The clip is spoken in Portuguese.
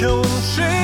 que eu não chego